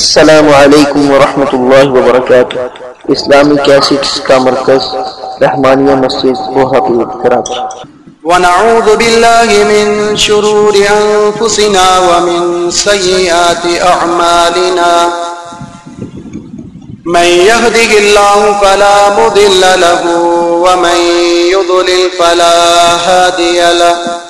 السلام علیکم ورحمۃ اللہ وبرکاتہ۔ اسلامی کیسٹس کا مرکز، رحمانیہ مسجد بوہاپور کراچی ونعوذ بالله من شرور أنفسنا ومن سيئات أعمالنا من يهده الله فلا مضل له، ومن يضلل فلا هادي له۔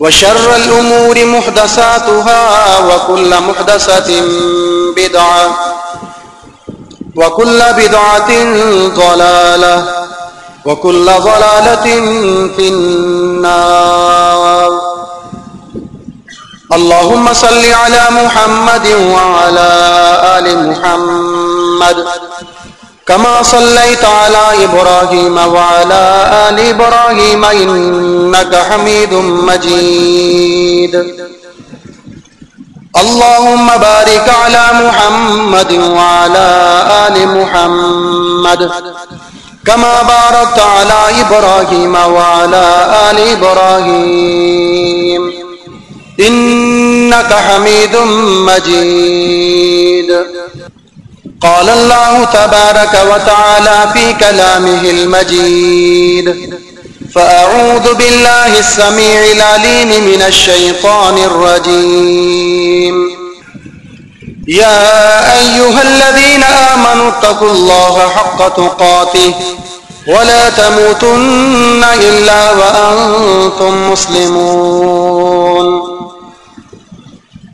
وشر الأمور محدثاتها وكل محدثة بدعة وكل بدعة ضلالة وكل ضلالة في النار. اللهم صل على محمد وعلى آل محمد. كما صليت على إبراهيم وعلى آل إبراهيم إنك حميد مجيد. اللهم بارك على محمد وعلى آل محمد. كما باركت على إبراهيم وعلى آل إبراهيم. إنك حميد مجيد. قال الله تبارك وتعالى في كلامه المجيد. فأعوذ بالله السميع العليم من الشيطان الرجيم. يا أيها الذين آمنوا اتقوا الله حق تقاته ولا تموتن إلا وأنتم مسلمون.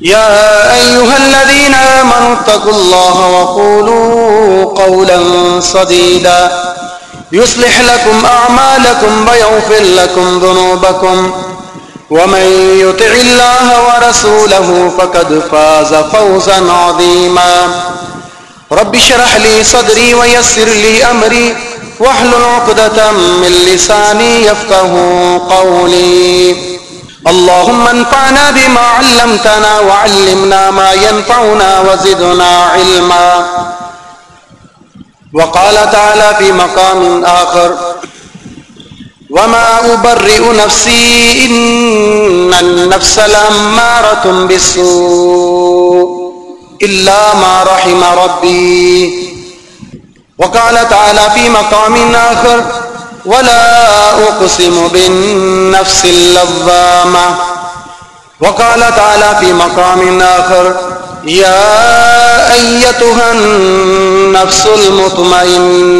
يا أيها الذين آمنوا اتقوا الله وقولوا قولا صديدا يصلح لكم أعمالكم ويغفر لكم ذنوبكم. ومن يطع الله ورسوله فقد فاز فوزا عظيما. رب شرح لي صدري ويسر لي أمري. واحلل عقدة من لساني يفقه قولي. اللهم انفعنا بما علمتنا وعلمنا ما ينفعنا وزدنا علما. وقال تعالى في مقام آخر، وما أبرئ نفسي إن النفس لأمارة بالسوء إلا ما رحم ربي. وقال تعالى في مقام آخر ولا أقسم بالنفس اللظامة وقال تعالى في مقام آخر، يا أيتها النفس المطمئنة.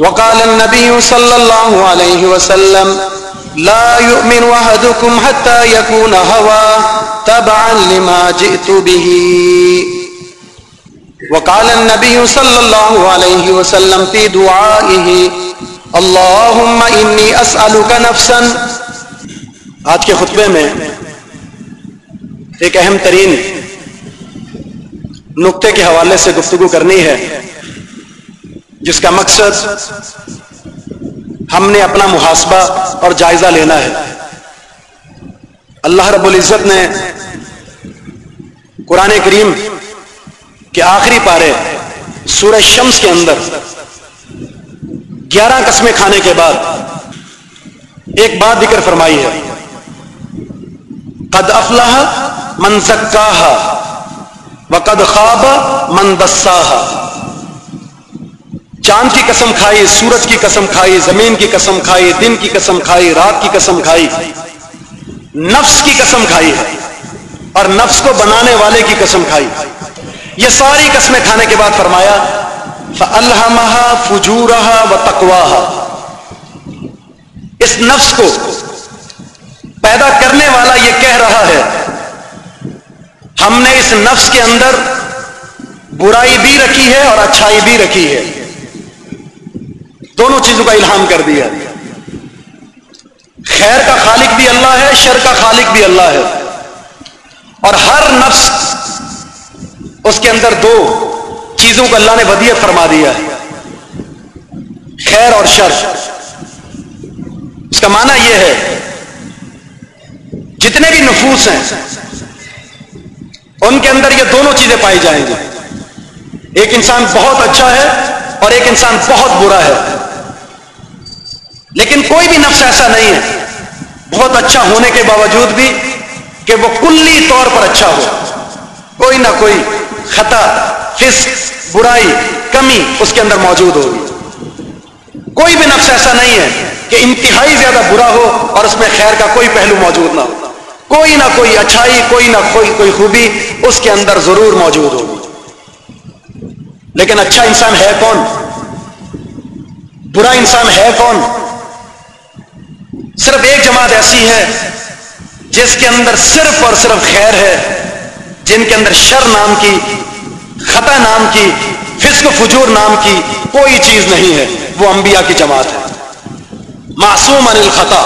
وقال النبي صلى الله عليه وسلم، لا يؤمن أحدكم حتى يكون هوى تبعا لما جئت به. وقال النبي صلى الله عليه وسلم في دعائه اللهم إني أسألك نفسا آج کے خطبے میں ایک اہم ترین نقطے کے حوالے سے گفتگو کرنی ہے، جس کا مقصد ہم نے اپنا محاسبہ اور جائزہ لینا ہے۔ اللہ رب العزت نے قرآن کریم کے آخری پارے سورہ شمس کے اندر گیارہ قسمیں کھانے کے بعد ایک بات ذکر فرمائی ہے۔ قد افلاح من زکاہا وقد خواب من دساہا چاند کی قسم کھائی، سورج کی قسم کھائی، زمین کی قسم کھائی، دن کی قسم کھائی، رات کی قسم کھائی۔ نفس کی قسم کھائی ہے اور نفس کو بنانے والے کی قسم کھائی۔ یہ ساری قسمیں کھانے کے بعد فرمایا الحمہ فجورہ و تقواہ اس نفس کو پیدا کرنے والا یہ کہہ رہا ہے، ہم نے اس نفس کے اندر برائی بھی رکھی ہے اور اچھائی بھی رکھی ہے۔ دونوں چیزوں کا الہام کر دیا۔ خیر کا خالق بھی اللہ ہے، شر کا خالق بھی اللہ ہے۔ اور ہر نفس اس کے اندر دو چیزوں کو اللہ نے ودیت فرما دیا ہے۔ خیر اور شر۔ اس کا معنی یہ ہے، جتنے بھی نفوس ہیں، ان کے اندر یہ دونوں چیزیں پائی جائیں گی۔ ایک انسان بہت اچھا ہے اور ایک انسان بہت برا ہے۔ لیکن کوئی بھی نفس ایسا نہیں ہے، بہت اچھا ہونے کے باوجود بھی کہ وہ کلی طور پر اچھا ہو۔ کوئی نہ کوئی خطا فس برائی، کمی اس کے اندر موجود ہوگی۔ کوئی بھی نفس ایسا نہیں ہے کہ انتہائی زیادہ برا ہو اور اس میں خیر کا کوئی پہلو موجود نہ ہو۔ کوئی نہ کوئی اچھائی، کوئی نہ کوئی کوئی خوبی اس کے اندر ضرور موجود ہوگی۔ لیکن اچھا انسان ہے کون؟ برا انسان ہے کون؟ صرف ایک جماعت ایسی ہے جس کے اندر صرف اور صرف خیر ہے، جن کے اندر شر نام کی خطا نام کی، فسق فجور نام کی کوئی چیز نہیں ہے، وہ انبیاء کی جماعت ہے۔ معصوم عن الخطا۔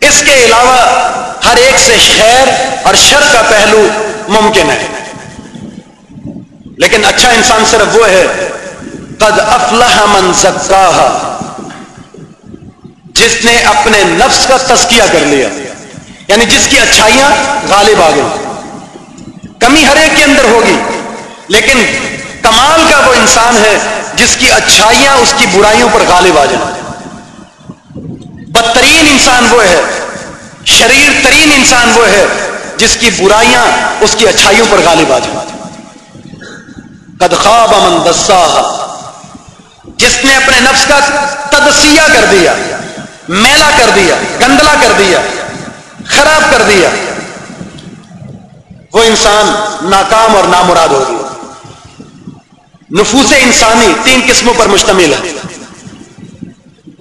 اس کے علاوہ ہر ایک سے خیر اور شر کا پہلو ممکن ہے۔ لیکن اچھا انسان صرف وہ ہے، قد افلح من زکاہا۔ جس نے اپنے نفس کا تزکیہ کر لیا یعنی جس کی اچھائیاں غالب آ گئی کمی ہر ایک کے اندر ہوگی۔ لیکن کمال کا وہ انسان ہے جس کی اچھائیاں اس کی برائیوں پر غالب آ جائیں۔ بدترین انسان وہ ہے، شریر ترین انسان وہ ہے جس کی برائیاں اس کی اچھائیوں پر غالب آ جائیں۔ قد خواب امن دسا جس نے اپنے نفس کا تدسیہ کر دیا، میلا کر دیا، گندلا کر دیا، خراب کر دیا۔ وہ انسان ناکام اور نامراد ہو گیا نفوس انسانی تین قسموں پر مشتمل ہے۔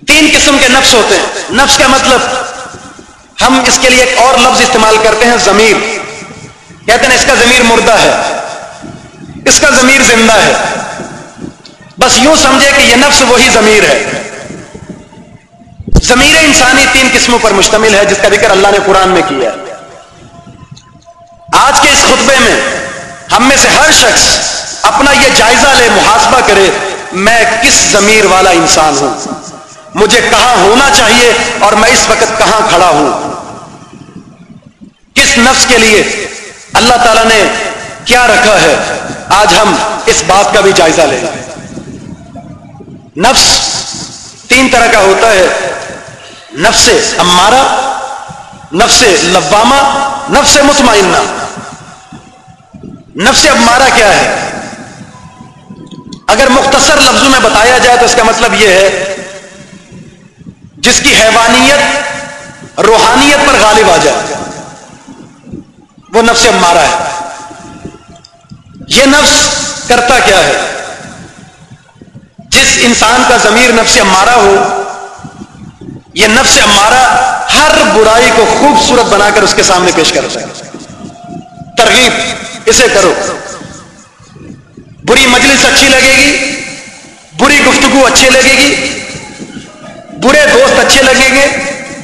تین قسم کے نفس ہوتے ہیں۔ نفس کا مطلب ہم اس کے لیے ایک اور لفظ استعمال کرتے ہیں، ضمیر۔ کہتے ہیں اس کا ضمیر مردہ ہے۔ اس کا ضمیر زندہ ہے۔ بس یوں سمجھے کہ یہ نفس وہی ضمیر ہے۔ ضمیر انسانی تین قسموں پر مشتمل ہے، جس کا ذکر اللہ نے قرآن میں کیا ہے۔ آج کے اس خطبے میں ہم میں سے ہر شخص اپنا یہ جائزہ لے، محاسبہ کرے، میں کس ضمیر والا انسان ہوں؟ مجھے کہاں ہونا چاہیے اور میں اس وقت کہاں کھڑا ہوں؟ کس نفس کے لیے اللہ تعالیٰ نے کیا رکھا ہے؟ آج ہم اس بات کا بھی جائزہ لیں نفس تین طرح کا ہوتا ہے۔ نفس امارہ، نفس لبامہ نفس مطمئنہ۔ نفس امارہ کیا ہے؟ اگر مختصر لفظوں میں بتایا جائے تو اس کا مطلب یہ ہے، جس کی حیوانیت، روحانیت پر غالب آ جائے، وہ نفس امارہ ہے۔ یہ نفس کرتا کیا ہے؟ جس انسان کا ضمیر نفس امارہ ہو، یہ نفس امارہ ہر برائی کو خوبصورت بنا کر اس کے سامنے پیش کر سکے ترغیب۔ اسے کرو۔ بری مجلس اچھی لگے گی، بری گفتگو اچھی لگے گی، برے دوست اچھے لگیں گے،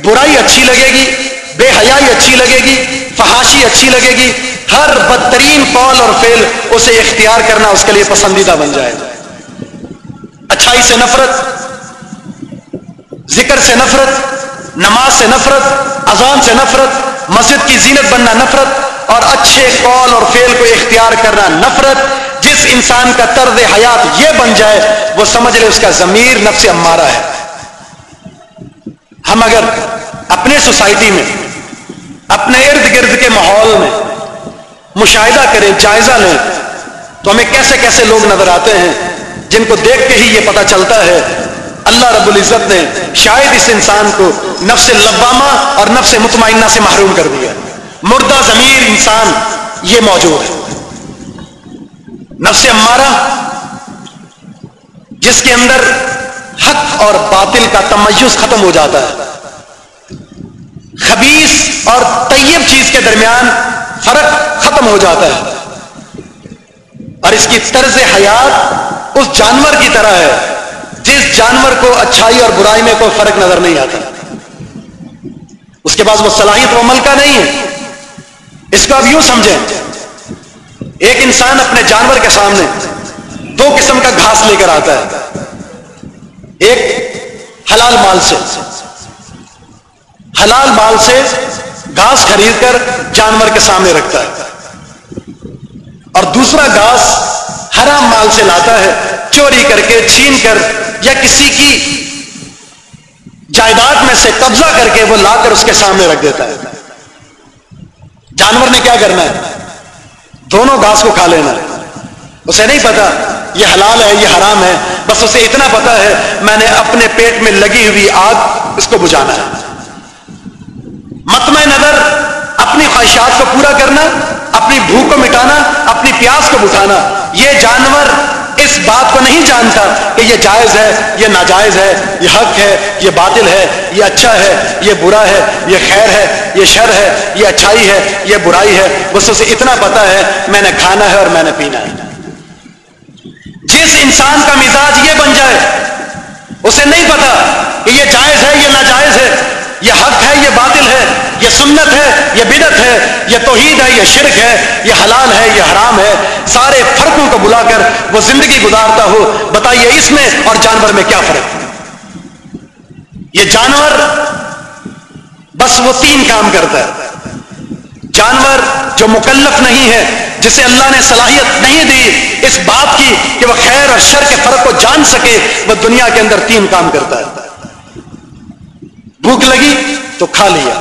برائی اچھی لگے گی، بے حیائی اچھی لگے گی، فحاشی اچھی لگے گی۔ ہر بدترین قول اور فیل اسے اختیار کرنا اس کے لیے پسندیدہ بن جائے۔ اچھائی سے نفرت، ذکر سے نفرت، نماز سے نفرت، اذان سے نفرت، مسجد کی زینت بننا نفرت اور اچھے قول اور فیل کو اختیار کرنا نفرت، جس انسان کا طرز حیات یہ بن جائے، وہ سمجھ لے اس کا ضمیر نفس امارہ ہے۔ ہم اگر اپنے سوسائٹی میں، اپنے ارد گرد کے ماحول میں مشاہدہ کریں، جائزہ لیں، تو ہمیں کیسے کیسے لوگ نظر آتے ہیں؟ جن کو دیکھ کے ہی یہ پتا چلتا ہے، اللہ رب العزت نے شاید اس انسان کو نفس لبامہ اور نفس مطمئنہ سے محروم کر دیا۔ مردہ ضمیر انسان یہ موجود ہے۔ نفس امارہ، جس کے اندر حق اور باطل کا تمیز ختم ہو جاتا ہے۔ خبیص اور طیب چیز کے درمیان فرق ختم ہو جاتا ہے۔ اور اس کی طرز حیات اس جانور کی طرح ہے، جس جانور کو اچھائی اور برائی میں کوئی فرق نظر نہیں آتا۔ اس کے پاس وہ صلاحیت و عمل کا نہیں ہے۔ اس کو اب یوں سمجھیں، ایک انسان اپنے جانور کے سامنے دو قسم کا گھاس لے کر آتا ہے۔ ایک حلال مال سے، حلال مال سے گھاس خرید کر جانور کے سامنے رکھتا ہے۔ اور دوسرا گھاس حرام مال سے لاتا ہے، چوری کر کے، چھین کر یا کسی کی جائیداد میں سے قبضہ کر کے وہ لا کر اس کے سامنے رکھ دیتا ہے۔ جانور نے کیا کرنا ہے؟ دونوں گھاس کو کھا لینا ہے۔ اسے نہیں پتا یہ حلال ہے، یہ حرام ہے، بس اسے اتنا پتا ہے، میں نے اپنے پیٹ میں لگی ہوئی آگ اس کو بجھانا ہے۔ متمع نظر، اپنی خواہشات کو پورا کرنا، اپنی بھوک کو مٹانا، اپنی پیاس کو بٹھانا، یہ جانور اس بات کو نہیں جانتا کہ یہ جائز ہے یہ ناجائز ہے یہ حق ہے یہ باطل ہے یہ اچھا ہے یہ برا ہے یہ خیر ہے یہ شر ہے یہ اچھائی ہے یہ برائی ہے بس اسے اتنا پتا ہے میں نے کھانا ہے اور میں نے پینا ہے جس انسان کا مزاج یہ بن جائے اسے نہیں پتا کہ یہ جائز ہے یہ ناجائز ہے یہ حق ہے، یہ باطل ہے، یہ سنت ہے، یہ بدت ہے، یہ توحید ہے، یہ شرک ہے، یہ حلال ہے، یہ حرام ہے۔ سارے فرقوں کو بلا کر وہ زندگی گزارتا ہو۔ بتائیے اس میں اور جانور میں کیا فرق؟ یہ جانور بس وہ تین کام کرتا ہے۔ جانور جو مکلف نہیں ہے، جسے اللہ نے صلاحیت نہیں دی اس بات کی کہ وہ خیر اور شر کے فرق کو جان سکے، وہ دنیا کے اندر تین کام کرتا ہے۔ بھوک لگی تو کھا لیا،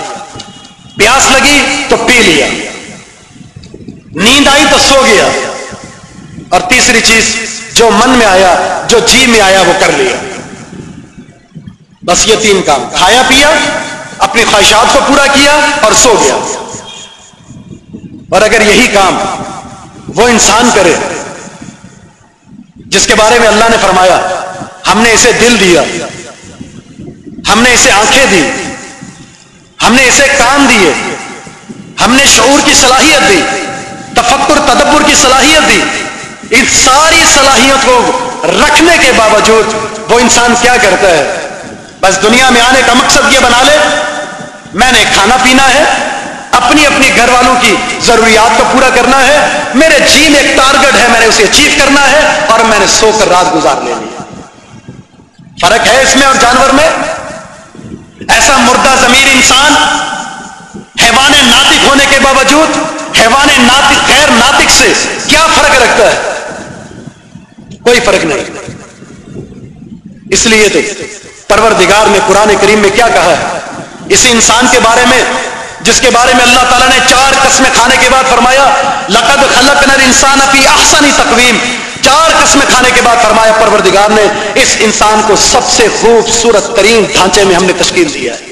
پیاس لگی تو پی لیا، نیند آئی تو سو گیا، اور تیسری چیز جو من میں آیا، جو جی میں آیا، وہ کر لیا۔ بس یہ تین کام، کھایا پیا، اپنی خواہشات کو پورا کیا اور سو گیا۔ اور اگر یہی کام وہ انسان کرے، جس کے بارے میں اللہ نے فرمایا، ہم نے اسے دل دیا۔ ہم نے اسے آنکھیں دی، ہم نے اسے کام دیے، ہم نے شعور کی صلاحیت دی، تفکر، تدبر کی صلاحیت دی۔ ان ساری صلاحیت کو رکھنے کے باوجود وہ انسان کیا کرتا ہے؟ بس دنیا میں آنے کا مقصد یہ بنا لے، میں نے کھانا پینا ہے، اپنی اپنی گھر والوں کی ضروریات کو پورا کرنا ہے، میرے جی میں ایک ٹارگٹ ہے، میں نے اسے اچیو کرنا ہے اور میں نے سو کر رات گزار لینی ہے فرق ہے اس میں اور جانور میں؟ ایسا مردہ ضمیر انسان، حیوان ناطق ہونے کے باوجود، حیوان ناطق، غیر ناطق سے کیا فرق رکھتا ہے؟ کوئی فرق نہیں۔ اس لیے تو پروردگار نے قرآن کریم میں کیا کہا ہے؟ اس انسان کے بارے میں، جس کے بارے میں اللہ تعالیٰ نے چار قسمیں کھانے کے بعد فرمایا، لقد خلق نر انسان اپنی احسنی تقویم۔ چار قسمیں کھانے کے بعد فرمایا پروردگار نے، اس انسان کو سب سے خوبصورت ترین ڈھانچے میں ہم نے تشکیل دیا ہے۔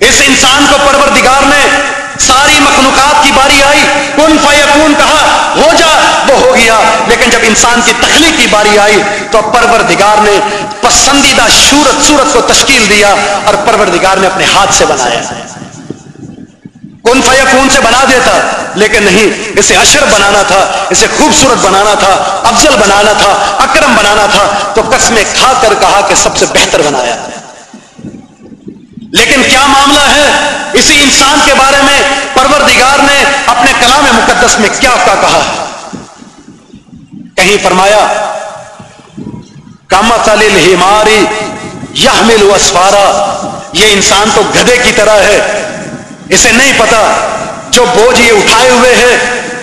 اس انسان کو پروردگار نے ساری مخلوقات کی باری آئی، کن فیکون کہا، ہو جا، وہ ہو گیا۔ لیکن جب انسان کی تخلیق کی باری آئی تو پروردگار نے پسندیدہ شورت صورت کو تشکیل دیا اور پروردگار نے اپنے ہاتھ سے بنایا۔ کن فیکون سے بنا دیتا؟ لیکن نہیں، اسے اشر بنانا تھا، اسے خوبصورت بنانا تھا، افضل بنانا تھا، اکرم بنانا تھا، تو قسمیں کھا کر کہا کہ سب سے بہتر بنایا۔ لیکن کیا معاملہ ہے؟ اسی انسان کے بارے میں پروردگار نے اپنے کلام مقدس میں کیا کیا کہا؟ ہے کہیں فرمایا کامت علی ماری یہ مل یہ انسان تو گدے کی طرح ہے اسے نہیں پتا جو بوجھ یہ اٹھائے ہوئے ہے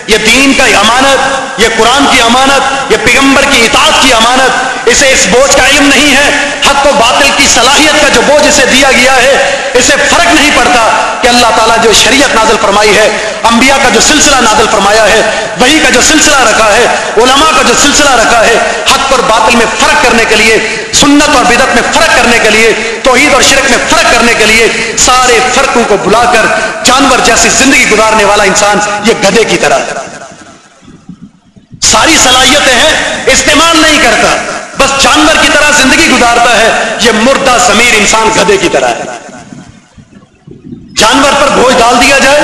یہ دین کا امانت، یہ قرآن کی امانت، یہ پیغمبر کی اطاعت کی امانت اسے اس بوجھ کا علم نہیں ہے، حق و باطل کی صلاحیت کا جو بوجھ اسے دیا گیا ہے، اسے فرق نہیں پڑتا کہ اللہ تعالیٰ جو شریعت نازل فرمائی ہے، انبیاء کا جو سلسلہ نازل فرمایا ہے وہی کا جو سلسلہ رکھا ہے، علماء کا جو سلسلہ رکھا ہے، حق اور باطل میں فرق کرنے کے لیے، سنت اور بدت میں فرق کرنے کے لیے، توحید اور شرک میں فرق کرنے کے لیے سارے فرقوں کو بلا کر جانور جیسی زندگی گزارنے والا انسان یہ گدے کی طرح ساری صلاحیتیں ہیں، استعمال نہیں کرتا۔ بس جانور کی طرح زندگی گزارتا ہے، یہ مردہ ضمیر انسان گدے کی طرح ہے۔ جانور پر بوجھ ڈال دیا جائے،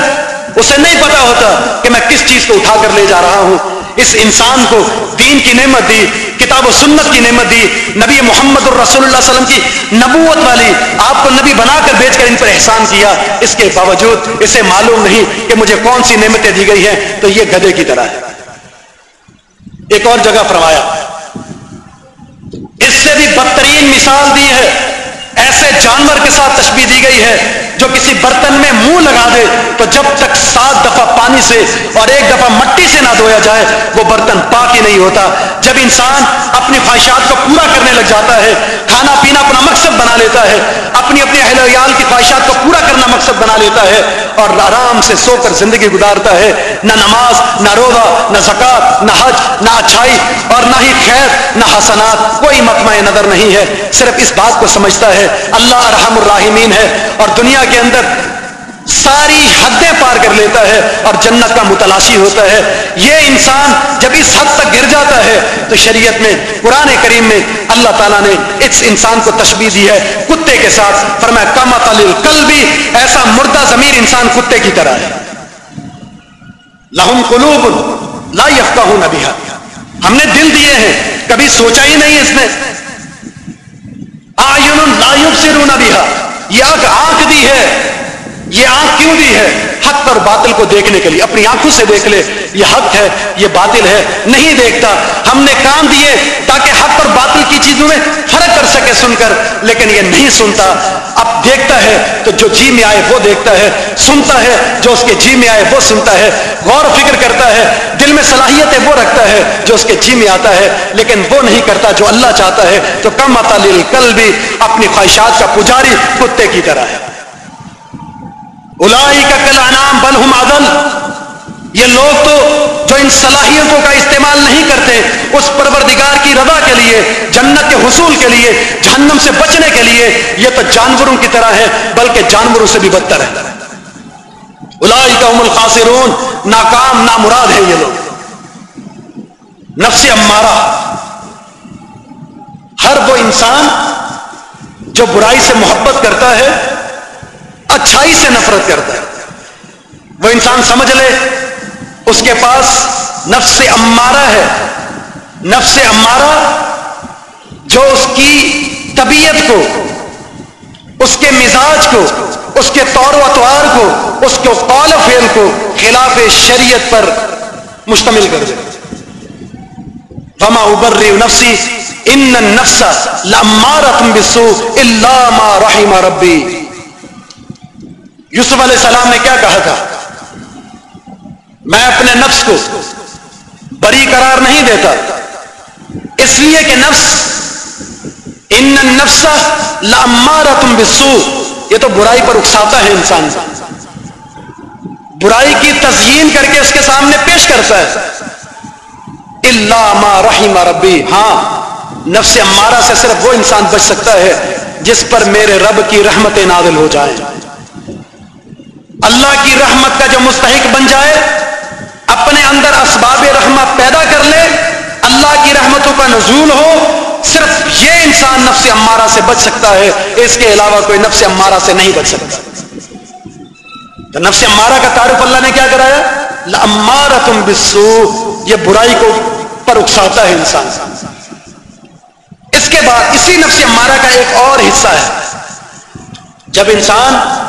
اسے نہیں پتا ہوتا کہ میں کس چیز کو اٹھا کر لے جا رہا ہوں۔ اس انسان کو دین کی نعمت دی، کتاب و سنت کی نعمت دی، نبی محمد الرسول اللہ علیہ وسلم کی نبوت والی آپ کو نبی بنا کر بیچ کر ان پر احسان کیا، اس کے باوجود اسے معلوم نہیں کہ مجھے کون سی نعمتیں دی گئی ہیں۔ تو یہ گدے کی طرح ہے۔ ایک اور جگہ فرمایا اس سے بھی بدترین مثال دی ہے، ایسے جانور کے ساتھ تشبیح دی گئی ہے جو کسی برتن میں منہ لگا دے تو جب تک پانی سے اور ایک دفعہ مٹی سے نہ دھویا جائے، وہ برتن پاک ہی نہیں ہوتا۔ جب انسان اپنی خواہشات کو پورا کرنے لگ جاتا ہے، کھانا پینا اپنا مقصد بنا لیتا ہے، اپنی اپنی اہل ویال کی خواہشات کو پورا کرنا مقصد بنا لیتا ہے اور آرام سے سو کر زندگی گزارتا ہے۔ نہ نماز، نہ روزہ، نہ زکات نہ حج، نہ اچھائی اور نہ ہی خیر، نہ حسنات، کوئی مطمع نظر نہیں ہے۔ صرف اس بات کو سمجھتا ہے، اللہ ارحم الراحمین ہے اور دنیا کے اندر ساری حدیں پار کر لیتا ہے اور جنت کا متلاشی ہوتا ہے۔ یہ انسان جب اس حد تک گر جاتا ہے تو شریعت میں، قرآن کریم میں اللہ تعالیٰ نے اس انسان کو تشبیح دی ہے، کتے کے ساتھ۔ فرمایا کما تعلیم کل بھی ایسا مردہ ضمیر انسان کتے کی طرح ہے۔ لہم قلوب لا یفتہ ہوں نبی ہم نے دل دیے ہیں، کبھی سوچا ہی نہیں اس نے۔ آئین لا یبصرون بها یہ آنکھ دی ہے۔ یہ آنکھ کیوں دی ہے؟ حق اور باطل کو دیکھنے کے لیے، اپنی آنکھوں سے دیکھ لے، یہ حق ہے، یہ باطل ہے، نہیں دیکھتا۔ ہم نے کام دیے تاکہ حق اور باطل کی چیزوں میں فرق کر سکے سن کر، لیکن یہ نہیں سنتا۔ اب دیکھتا ہے تو جو جی میں آئے وہ دیکھتا ہے، سنتا ہے جو اس کے جی میں آئے وہ سنتا ہے۔ غور و فکر کرتا ہے، دل میں صلاحیتیں وہ رکھتا ہے جو اس کے جی میں آتا ہے، لیکن وہ نہیں کرتا جو اللہ چاہتا ہے۔ تو کم اتالیل کل بھی اپنی خواہشات کا پجاری کتے کی طرح ہے۔ الائی کا کل انعام بلحم عدل۔ یہ لوگ تو جو ان صلاحیتوں کا استعمال نہیں کرتے، اس پروردگار کی رضا کے لیے، جنت کے حصول کے لیے، جہنم سے بچنے کے لیے، یہ تو جانوروں کی طرح ہے، بلکہ جانوروں سے بھی بدتر ہے۔ الائی کا ام الخاصرون ناکام، نامراد ہے یہ لوگ۔ نفس امارہ۔ ہر وہ انسان جو برائی سے محبت کرتا ہے اچھائی سے نفرت کرتا ہے۔ وہ انسان سمجھ لے، اس کے پاس نفس امارہ ہے۔ نفس امارہ جو اس کی طبیعت کو، اس کے مزاج کو، اس کے طور و اطوار کو، اس کے قول و فیل کو خلاف شریعت پر مشتمل کر دے۔ فما ابر نفسی ان نفس لمارت بسو اللہ ما ربی یوسف علیہ السلام نے کیا کہا تھا؟ میں اپنے نفس کو بری قرار نہیں دیتا، اس لیے کہ نفس، ان نفس لامارا تم بسو یہ تو برائی پر اکساتا ہے انسان۔ برائی کی تزئین کر کے اس کے سامنے پیش کرتا ہے۔ اللہ ما رحیم ربی ہاں نفس امارہ سے صرف وہ انسان بچ سکتا ہے جس پر میرے رب کی رحمت نادل ہو جائے اللہ کی رحمت کا جو مستحق بن جائے، اپنے اندر اسباب رحمت پیدا کر لے، اللہ کی رحمتوں کا نزول ہو، صرف یہ انسان نفس امارہ سے بچ سکتا ہے، اس کے علاوہ کوئی نفس امارہ سے نہیں بچ سکتا۔ تو نفس امارہ کا تعارف اللہ نے کیا کرایا؟ امارہ تم بسو یہ برائی کو پر اکساتا ہے انسان۔ اس کے بعد اسی نفس امارہ کا ایک اور حصہ ہے۔ جب انسان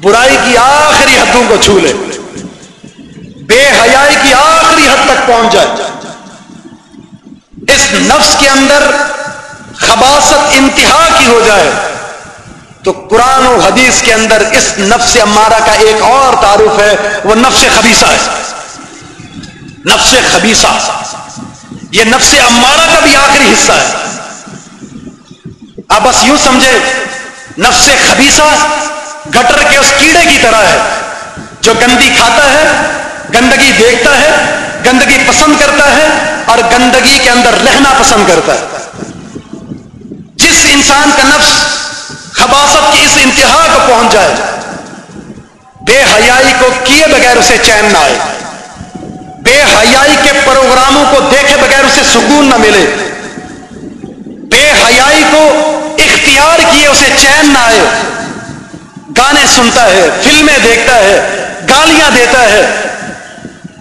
برائی کی آخری حدوں کو چھو لے۔ بے حیائی کی آخری حد تک پہنچ جائے۔ اس نفس کے اندر خباست انتہا کی ہو جائے۔ تو قرآن و حدیث کے اندر اس نفس امارہ کا ایک اور تعارف ہے، وہ نفس خبیصہ ہے۔ نفس خبیصہ یہ نفس امارہ کا بھی آخری حصہ ہے۔ آپ بس یوں سمجھے، نفس خبیصہ گٹر کے اس کیڑے کی طرح ہے، جو گندی کھاتا ہے، گندگی دیکھتا ہے، گندگی پسند کرتا ہے اور گندگی کے اندر رہنا پسند کرتا ہے۔ جس انسان کا نفس خباست کی اس انتہا کو پہنچ جائے، بے حیائی کو کیے بغیر اسے چین نہ آئے۔ بے حیائی کے پروگراموں کو دیکھے بغیر اسے سکون نہ ملے۔ بے حیائی کو اختیار کیے اسے چین نہ آئے۔ گانے سنتا ہے، فلمیں دیکھتا ہے، گالیاں دیتا ہے،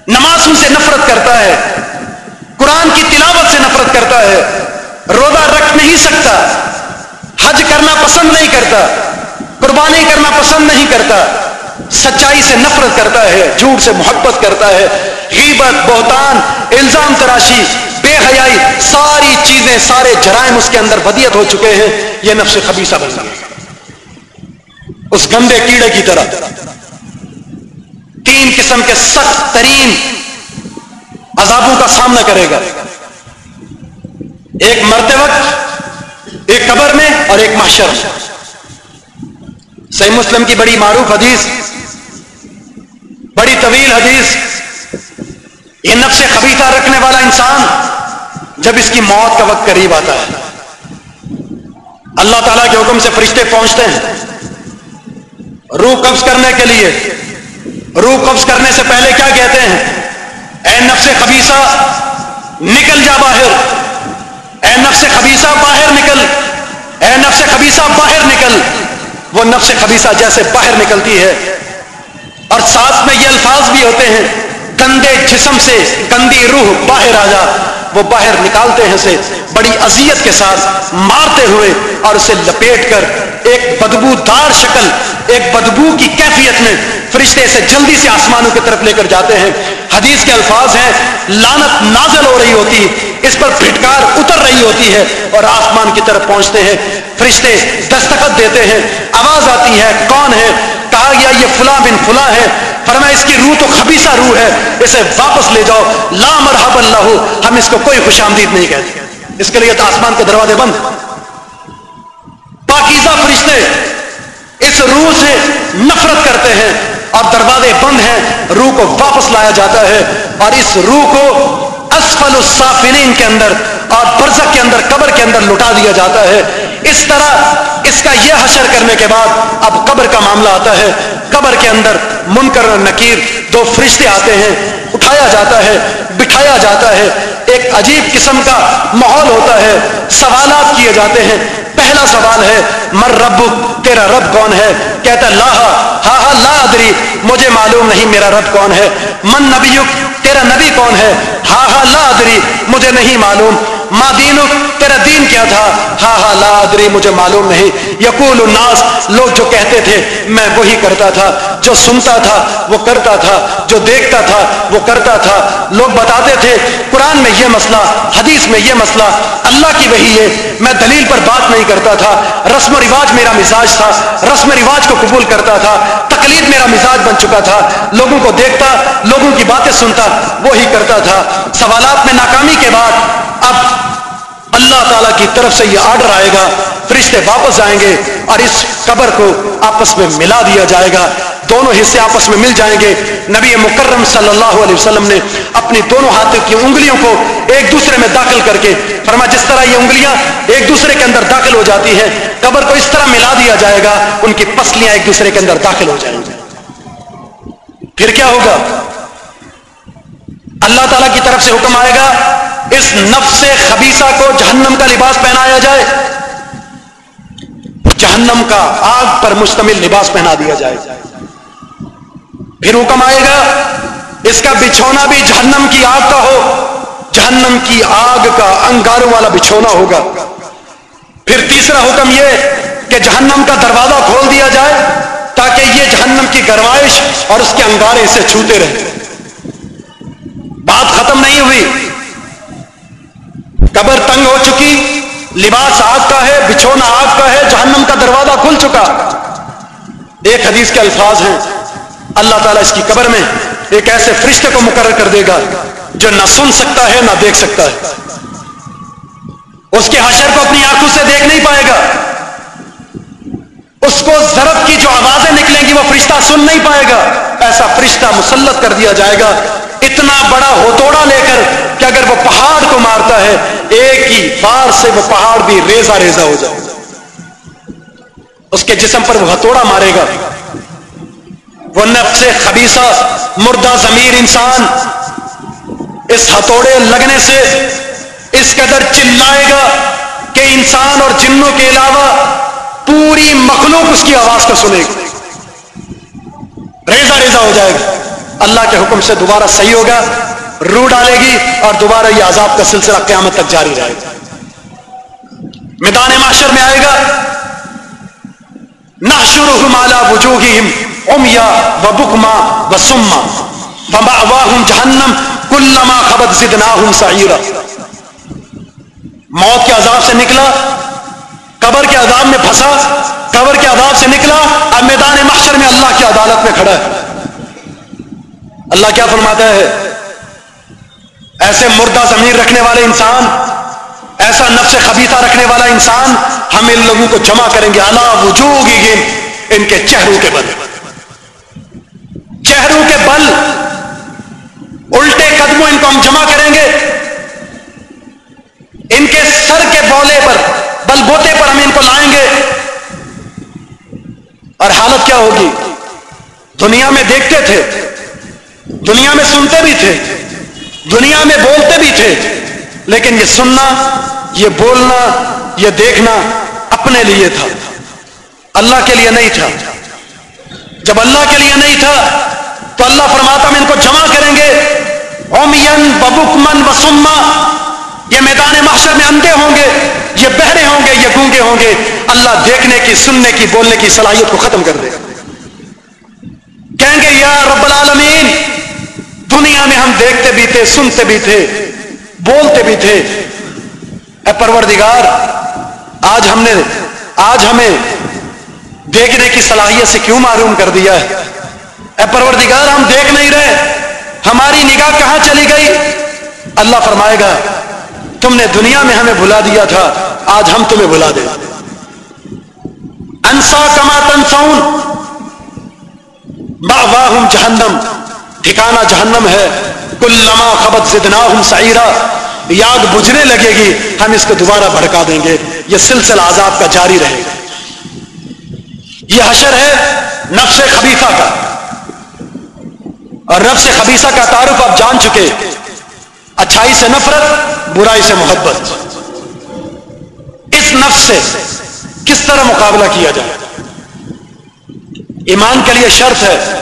نمازوں سے نفرت کرتا ہے، قرآن کی تلاوت سے نفرت کرتا ہے، روزہ رکھ نہیں سکتا، حج کرنا پسند نہیں کرتا، قربانی کرنا پسند نہیں کرتا، سچائی سے نفرت کرتا ہے، جھوٹ سے محبت کرتا ہے، غیبت، بہتان، الزام تراشی، بے حیائی، ساری چیزیں، سارے جرائم اس کے اندر بدیت ہو چکے ہیں، یہ نفس خبیصہ بن گیا۔ اس گندے کیڑے کی طرح۔ تین قسم کے سخت ترین عذابوں کا سامنا کرے گا۔ ایک مرتے وقت، ایک قبر میں اور ایک محشر صحیح مسلم کی بڑی معروف حدیث، بڑی طویل حدیث، یہ نفس خبیصہ رکھنے والا انسان جب اس کی موت کا وقت قریب آتا ہے۔ اللہ تعالیٰ کے حکم سے فرشتے پہنچتے ہیں۔ روح قبض کرنے کے لیے۔ روح قبض کرنے سے پہلے کیا کہتے ہیں؟ اے نفس خبیصہ نکل جا باہر۔ اے نفس خبیصہ باہر نکل۔ اے نفس خبیصہ باہر نکل۔ وہ نفس خبیصہ جیسے باہر نکلتی ہے۔ اور ساتھ میں یہ الفاظ بھی ہوتے ہیں، گندے جسم سے گندی روح باہر آ جا۔ وہ باہر نکالتے ہیں اسے بڑی اذیت کے ساتھ مارتے ہوئے اور اسے لپیٹ کر ایک بدبو دار شکل، ایک بدبو کی کیفیت میں فرشتے سے جلدی سے آسمانوں کی طرف لے کر جاتے ہیں۔ حدیث کے الفاظ ہیں لانت نازل ہو رہی ہوتی، اس پر پھٹکار اتر رہی ہوتی ہے اور آسمان کی طرف پہنچتے ہیں۔ فرشتے دستخط دیتے ہیں، آواز آتی ہے، کون ہے؟ کہا گیا، یہ فلاں بن فلاں ہے۔ فرمایا، اس کی روح تو خبیصہ روح ہے۔ اسے واپس لے جاؤ۔ لا مرحب اللہ ہم اس کو کوئی خوش آمدید نہیں کہتے۔ اس کے لیے تو آسمان کے دروازے بند۔ پاکیزہ فرشتے اس روح سے نفرت کرتے ہیں اور دروازے بند ہیں۔ روح کو واپس لایا جاتا ہے اور اس روح کو اسفل السافلین کے اندر اور برزق کے اندر، قبر کے اندر لٹا دیا جاتا ہے۔ اس طرح اس کا یہ حشر کرنے کے بعد اب قبر کا معاملہ آتا ہے۔ قبر کے اندر منکر نکیر دو فرشتے آتے ہیں۔ اٹھایا جاتا ہے، بٹھایا جاتا ہے۔ ایک عجیب قسم کا ماحول ہوتا ہے۔ سوالات کیے جاتے ہیں۔ پہلا سوال ہے، مر رب تیرا رب کون ہے؟ کہتا لا، ہا ہا، لا ادری، مجھے معلوم نہیں میرا رب کون ہے۔ من نبی تیرا نبی کون ہے؟ ہا ہا، لا ادری، مجھے نہیں معلوم۔ ما دین، تیرا دین کیا تھا؟ ہا ہا لا ادری، مجھے معلوم نہیں۔ یقول الناس، لوگ جو کہتے تھے، میں وہی کرتا تھا۔ جو سنتا تھا، وہ کرتا تھا۔ جو دیکھتا تھا، وہ کرتا تھا۔ لوگ بتاتے تھے، قرآن میں یہ مسئلہ، حدیث میں یہ مسئلہ، اللہ کی وہی ہے۔ میں دلیل پر بات نہیں کرتا تھا۔ رسم و رواج میرا مزاج تھا۔ رسم و رواج کو قبول کرتا تھا۔ تقلید میرا مزاج بن چکا تھا۔ لوگوں کو دیکھتا، لوگوں کی باتیں سنتا، وہی کرتا تھا۔ سوالات میں ناکامی کے بعد، اب اللہ تعالی کی طرف سے یہ آرڈر آئے گا، فرشتے واپس آئیں گے اور اس قبر کو آپس میں ملا دیا جائے گا۔ دونوں حصے آپس میں مل جائیں گے۔ نبی مکرم صلی اللہ علیہ وسلم نے اپنی دونوں ہاتھوں کی انگلیوں کو ایک دوسرے میں داخل کر کے فرما جس طرح یہ انگلیاں ایک دوسرے کے اندر داخل ہو جاتی ہیں، قبر کو اس طرح ملا دیا جائے گا، ان کی پسلیاں ایک دوسرے کے اندر داخل ہو جائیں گی۔ پھر کیا ہوگا؟ اللہ تعالی کی طرف سے حکم آئے گا اس نفس خبیصہ کو جہنم کا لباس پہنایا جائے۔ جہنم کا آگ پر مشتمل لباس پہنا دیا جائے۔ پھر حکم آئے گا، اس کا بچھونا بھی جہنم کی آگ کا ہو۔ جہنم کی آگ کا انگاروں والا بچھونا ہوگا۔ پھر تیسرا حکم یہ کہ جہنم کا دروازہ کھول دیا جائے تاکہ یہ جہنم کی گروائش اور اس کے انگارے اسے چھوتے رہے۔ بات ختم نہیں ہوئی۔ تنگ ہو چکی۔ لباس آگ کا ہے، بچھونا آگ کا ہے، جہنم کا دروازہ کھل چکا۔ ایک حدیث کے الفاظ ہیں۔ اللہ تعالیٰ اس کی قبر میں ایک ایسے فرشتے کو مقرر کر دے گا جو نہ سن سکتا ہے، نہ دیکھ سکتا ہے۔ اس کے حشر کو اپنی آنکھوں سے دیکھ نہیں پائے گا۔ اس کو ضرب کی جو آوازیں نکلیں گی، وہ فرشتہ سن نہیں پائے گا۔ ایسا فرشتہ مسلط کر دیا جائے گا اتنا بڑا ہوتوڑا لے کر کہ اگر وہ پہاڑ کو مارتا ہے، ایک ہی بار سے وہ پہاڑ بھی ریزا ریزا ہو جائے۔ اس کے جسم پر وہ ہتھوڑا مارے گا۔ وہ نفس خبیصہ مردہ ضمیر انسان۔ اس ہتھوڑے لگنے سے اس قدر چلائے گا کہ انسان اور جنوں کے علاوہ پوری مخلوق اس کی آواز کو سنے گی۔ ریزا ریزا ہو جائے گا۔ اللہ کے حکم سے دوبارہ صحیح ہوگا، رو ڈالے گی اور دوبارہ یہ عذاب کا سلسلہ قیامت تک جاری رہے گا۔ میدان معاشر میں آئے گا۔ نہ شروع مالا وجوہم امیا و بکما و سما و جہنم کلما خبت زدناہم موت کے عذاب سے نکلا، قبر کے عذاب میں پھنسا، قبر کے عذاب سے نکلا، اب میدان محشر میں اللہ کی عدالت میں کھڑا ہے۔ اللہ کیا فرماتا ہے؟ ایسے مردہ ضمیر رکھنے والے انسان، ایسا نفس خبیتا رکھنے والا انسان ہم ان لوگوں کو جمع کریں گے۔ اللہ وجوہ ان کے چہروں کے بل۔ چہروں کے بل۔ الٹے قدموں ان کو ہم جمع کریں گے۔ ان کے سر کے بولے پر، بل بوتے پر ہم ان کو لائیں گے۔ اور حالت کیا ہوگی؟ دنیا میں دیکھتے تھے دنیا میں سنتے بھی تھے، دنیا میں بولتے بھی تھے، لیکن یہ سننا، یہ بولنا، یہ دیکھنا اپنے لیے تھا۔ اللہ کے لیے نہیں تھا۔ جب اللہ کے لیے نہیں تھا، تو اللہ فرماتا ہم ان کو جمع کریں گے۔ اومین ببکمن وسما یہ میدان محشر میں اندھے ہوں گے، یہ بہرے ہوں گے، یہ گونگے ہوں گے۔ اللہ دیکھنے کی، سننے کی، بولنے کی صلاحیت کو ختم کر دے گا۔ کہیں گے، یا رب العالمین، دنیا میں ہم دیکھتے بھی تھے، سنتے بھی تھے، بولتے بھی تھے۔ اے پروردگار، آج ہم نے، آج ہمیں دیکھنے کی صلاحیت سے کیوں معلوم کر دیا ہے؟ اے پروردگار، ہم دیکھ نہیں رہے، ہماری نگاہ کہاں چلی گئی؟ اللہ فرمائے گا، تم نے دنیا میں ہمیں بھلا دیا تھا، آج ہم تمہیں بھلا دیں انسا کما تنسون واہ جہنم ٹھکانا جہنم ہے۔ کل لما خبت زدنا ہوں سعیرہ یاد بجھنے لگے گی، ہم اس کو دوبارہ بھڑکا دیں گے۔ یہ سلسلہ عذاب کا جاری رہے گا۔ یہ حشر ہے نفس خبیفہ کا۔ اور نفس خبیصہ کا تعارف آپ جان چکے۔ اچھائی سے نفرت، برائی سے محبت۔ اس نفس سے کس طرح مقابلہ کیا جائے؟ ایمان کے لیے شرط ہے۔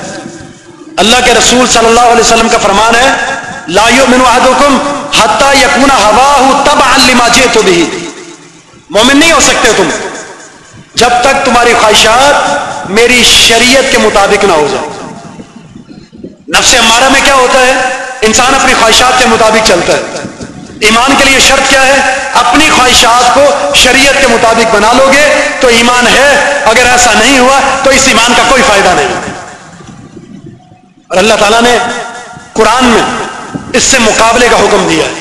اللہ کے رسول صلی اللہ علیہ وسلم کا فرمان ہے، لا یؤمن احدکم حتی یکون هواه تبعا لما جئت به مومن نہیں ہو سکتے تم۔ جب تک تمہاری خواہشات میری شریعت کے مطابق نہ ہو جائے نفس ہمارا میں کیا ہوتا ہے؟ انسان اپنی خواہشات کے مطابق چلتا ہے۔ ایمان کے لیے شرط کیا ہے؟ اپنی خواہشات کو شریعت کے مطابق بنا لو گے تو ایمان ہے۔ اگر ایسا نہیں ہوا تو اس ایمان کا کوئی فائدہ نہیں۔ اور اللہ تعالیٰ نے قرآن میں اس سے مقابلے کا حکم دیا ہے۔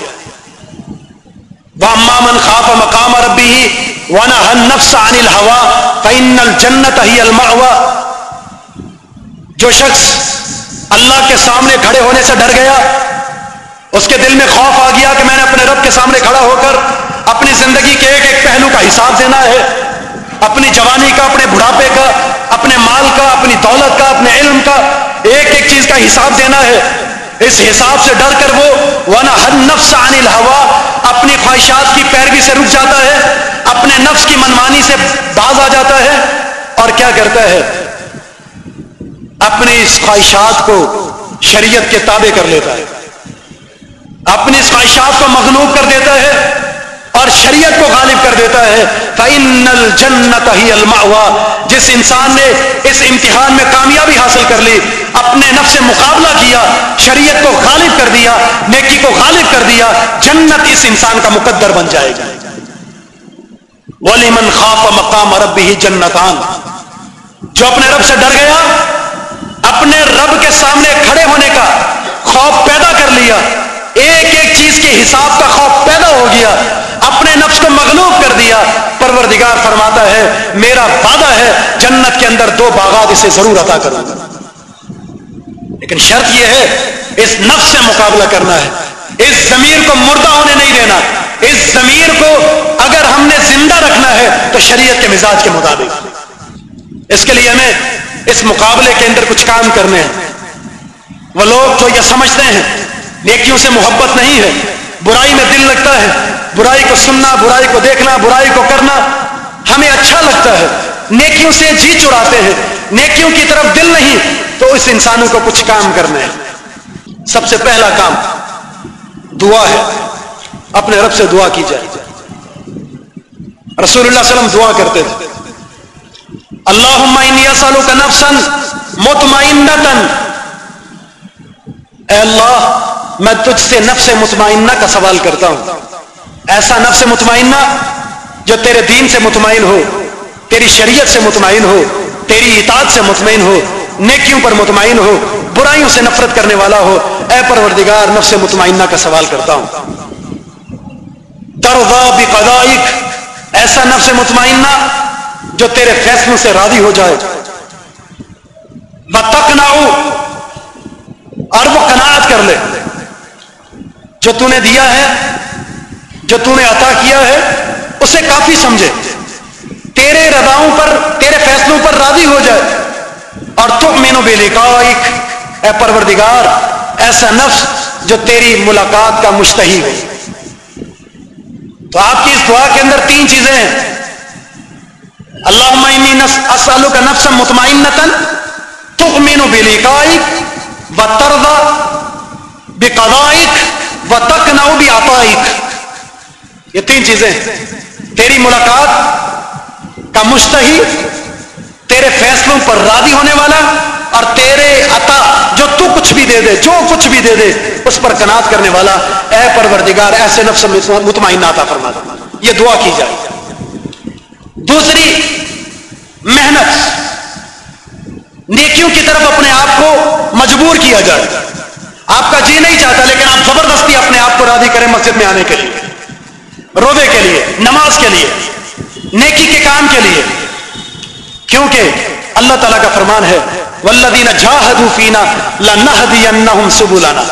من خاف مقام ربی ہی وانا ہن نفس عن ہوا فن الجنت ہی الماوا جو شخص اللہ کے سامنے کھڑے ہونے سے ڈر گیا، اس کے دل میں خوف آ گیا کہ میں نے اپنے رب کے سامنے کھڑا ہو کر اپنی زندگی کے ایک ایک پہلو کا حساب دینا ہے۔ اپنی جوانی کا، اپنے بڑھاپے کا، اپنے مال کا، اپنی دولت کا، اپنے علم کا ایک ایک چیز کا حساب دینا ہے۔ اس حساب سے ڈر کر وہ ورنہ ہر نفس عن الہوا اپنی خواہشات کی پیروی سے رک جاتا ہے، اپنے نفس کی منمانی سے باز آ جاتا ہے۔ اور کیا کرتا ہے؟ اپنی اس خواہشات کو شریعت کے تابع کر لیتا ہے۔ اپنی اس خواہشات کو مغلوب کر دیتا ہے۔ اور شریعت کو غالب کر دیتا ہے۔ فَإِنَّ الْجَنَّةَ هِيَ الْمَعْوَى جس انسان نے اس امتحان میں کامیابی حاصل کر لی، اپنے نفس سے مقابلہ کیا، شریعت کو غالب کر دیا، نیکی کو غالب کر دیا، جنت اس انسان کا مقدر بن جائے گا۔ وَلِمَنْ خَافَ مَقَامَ رَبِّهِ جَنَّتَانِ۔ جو اپنے رب سے ڈر گیا، اپنے رب کے سامنے کھڑے ہونے کا خوف پیدا کر لیا۔ ایک ایک چیز کے حساب کا خوف پیدا ہو گیا۔ اپنے نفس کو مغلوب کر دیا۔ پروردگار فرماتا ہے، میرا وعدہ ہے، جنت کے اندر دو باغات اسے ضرور عطا کروں گا۔ لیکن شرط یہ ہے، اس نفس سے مقابلہ کرنا ہے۔ اس ضمیر کو مردہ ہونے نہیں دینا۔ اس ضمیر کو اگر ہم نے زندہ رکھنا ہے، تو شریعت کے مزاج کے مطابق۔ اس کے لیے ہمیں اس مقابلے کے اندر کچھ کام کرنے ہیں۔ وہ لوگ جو یہ سمجھتے ہیں، نیکیوں سے محبت نہیں ہے۔ برائی میں دل لگتا ہے، برائی کو سننا، برائی کو دیکھنا، برائی کو کرنا ہمیں اچھا لگتا ہے۔ نیکیوں سے جی چڑاتے ہیں، نیکیوں کی طرف دل نہیں، تو اس انسانوں کو کچھ کام کرنا ہے۔ سب سے پہلا کام، دعا ہے۔ اپنے رب سے دعا کی جائے۔ رسول اللہ علیہ وسلم دعا کرتے تھے۔ اللہ سالو کا نفسن مطمئن اے اللہ میں تجھ سے نفس مطمئنہ کا سوال کرتا ہوں۔ ایسا نفس مطمئنہ جو تیرے دین سے مطمئن ہو، تیری شریعت سے مطمئن ہو، تیری اطاعت سے مطمئن ہو، نیکیوں پر مطمئن ہو، برائیوں سے نفرت کرنے والا ہو، اے پروردگار، نفس مطمئنہ کا سوال کرتا ہوں۔ ترغا بقضائک، ایسا نفس مطمئنہ جو تیرے فیصلوں سے راضی ہو جائے۔ بتک نہ اور وہ کناعت کر لے۔ جو تو نے دیا ہے، جو تو نے عطا کیا ہے، اسے کافی سمجھے۔ تیرے رضاؤں پر، تیرے فیصلوں پر راضی ہو جائے۔ اور تم مینو بے اے پروردگار، ایسا نفس جو تیری ملاقات کا مشتحی ہو تو آپ کی اس دعا کے اندر تین چیزیں ہیں۔ اللہ اسالو کا نفس مطمئن تو مینو بے و تردا بے و تک نو بھی یہ تین چیزیں تیری ملاقات کا مشتحی تیرے فیصلوں پر راضی ہونے والا اور تیرے عطا، جو تو کچھ بھی دے دے، جو کچھ بھی دے دے، اس پر کنات کرنے والا۔ اے پروردگار، ایسے نفس مطمئن عطا فرما دے۔ یہ دعا کی جائے۔ دوسری، محنت۔ نیکیوں کی طرف اپنے آپ کو مجبور کیا جائے۔ آپ کا جی نہیں چاہتا، لیکن آپ زبردستی اپنے آپ کو راضی کریں مسجد میں آنے کے لیے، روزے کے لیے، نماز کے لیے، نیکی کے کام کے لیے۔ کیونکہ اللہ تعالیٰ کا فرمان ہے ولدین فینا سبولانا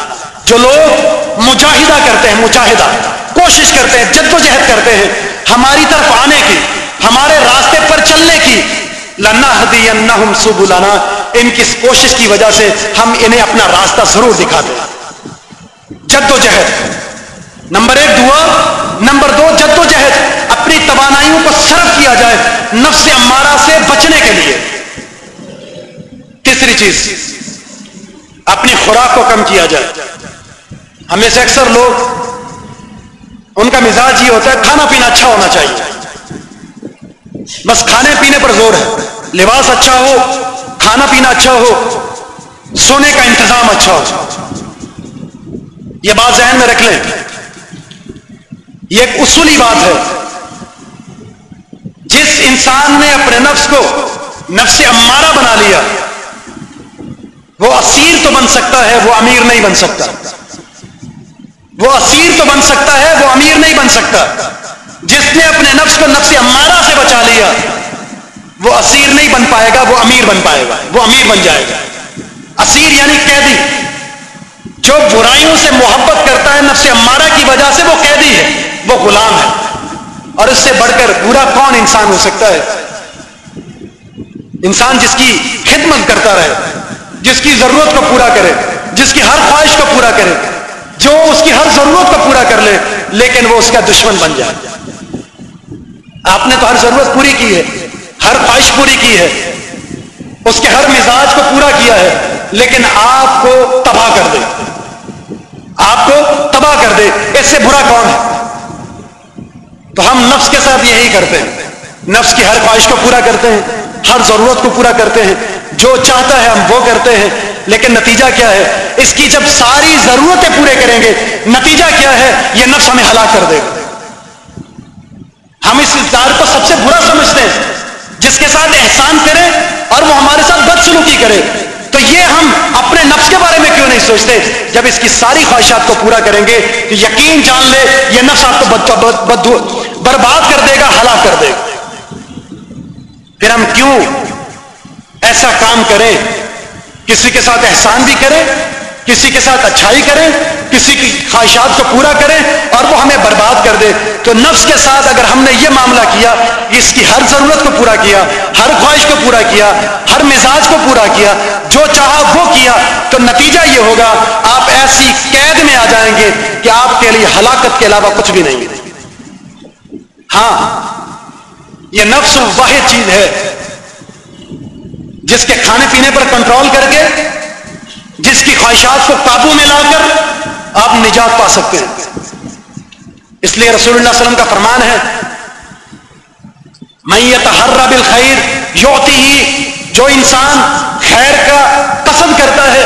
جو لوگ مجاہدہ کرتے ہیں، مجاہدہ، کوشش کرتے ہیں، جدوجہد کرتے ہیں، ہماری طرف آنے کی، ہمارے راستے پر چلنے کی لنا سبولانا ان کی کوشش کی وجہ سے ہم انہیں اپنا راستہ ضرور دکھاتے ہیں جدوجہد۔ نمبر ایک دعا، نمبر دو، جدوجہد۔ اپنی توانائیوں کو صرف کیا جائے نفس امارہ سے بچنے کے لیے۔ تیسری چیز، اپنی خوراک کو کم کیا جائے۔ ہمیں سے اکثر لوگ، ان کا مزاج یہ ہوتا ہے، کھانا پینا اچھا ہونا چاہیے۔ بس کھانے پینے پر زور ہے، لباس اچھا ہو کھانا پینا اچھا ہو، سونے کا انتظام اچھا ہو۔ یہ بات ذہن میں رکھ لیں۔ یہ ایک اصولی بات ہے۔ جس انسان نے اپنے نفس کو نفس امارہ بنا لیا، وہ اسیر تو بن سکتا ہے، وہ امیر نہیں بن سکتا۔ وہ اسیر تو بن سکتا ہے، وہ امیر نہیں بن سکتا۔ جس نے اپنے نفس کو نفس امارہ سے بچا لیا وہ اسیر نہیں بن پائے گا، وہ امیر بن پائے گا، وہ امیر بن جائے گا۔ اسیر یعنی قیدی۔ جو برائیوں سے محبت کرتا ہے، نفس امارہ کی وجہ سے وہ قیدی ہے، وہ غلام ہے۔ اور اس سے بڑھ کر برا کون انسان ہو سکتا ہے؟ انسان جس کی خدمت کرتا رہے، جس کی ضرورت کو پورا کرے، جس کی ہر خواہش کو پورا کرے، جو اس کی ہر ضرورت کو پورا کر لے، لیکن وہ اس کا دشمن بن جائے۔ آپ نے تو ہر ضرورت پوری کی ہے ہر خواہش پوری کی ہے۔ اس کے ہر مزاج کو پورا کیا ہے۔ لیکن آپ کو تباہ کر دے۔ آپ کو تباہ کر دے۔ اس سے برا کون ہے؟ تو ہم نفس کے ساتھ یہی کرتے ہیں۔ نفس کی ہر خواہش کو پورا کرتے ہیں۔ ہر ضرورت کو پورا کرتے ہیں۔ جو چاہتا ہے ہم وہ کرتے ہیں۔ لیکن نتیجہ کیا ہے؟ اس کی جب ساری ضرورتیں پورے کریں گے، نتیجہ کیا ہے؟ یہ نفس ہمیں ہلاک کر دے گا۔ ہم اس اقدار کو سب سے برا سمجھتے ہیں۔ جس کے ساتھ احسان کرے اور وہ ہمارے ساتھ بد سلوکی کرے تو یہ ہم اپنے نفس کے بارے میں کیوں نہیں سوچتے؟ جب اس کی ساری خواہشات کو پورا کریں گے تو یقین جان لے یہ نفس آپ کو بد, بد, برباد کر دے گا ہلاک کر دے گا۔ پھر ہم کیوں ایسا کام کریں؟ کسی کے ساتھ احسان بھی کریں کسی کے ساتھ اچھائی کریں، کسی کی خواہشات کو پورا کریں اور وہ ہمیں برباد کر دے۔ تو نفس کے ساتھ اگر ہم نے یہ معاملہ کیا، اس کی ہر ضرورت کو پورا کیا، ہر خواہش کو پورا کیا، ہر مزاج کو پورا کیا، جو چاہا وہ کیا، تو نتیجہ یہ ہوگا، آپ ایسی قید میں آ جائیں گے کہ آپ کے لیے ہلاکت کے علاوہ کچھ بھی نہیں۔ ہاں یہ نفس واحد چیز ہے، جس کے کھانے پینے پر کنٹرول کر کے جس کی خواہشات کو قابو میں لا کر آپ نجات پا سکتے ہیں۔ اس لیے رسول اللہ علیہ وسلم کا فرمان ہے میت ہر رب خیر یوتی ہی جو انسان خیر کا پسند کرتا ہے،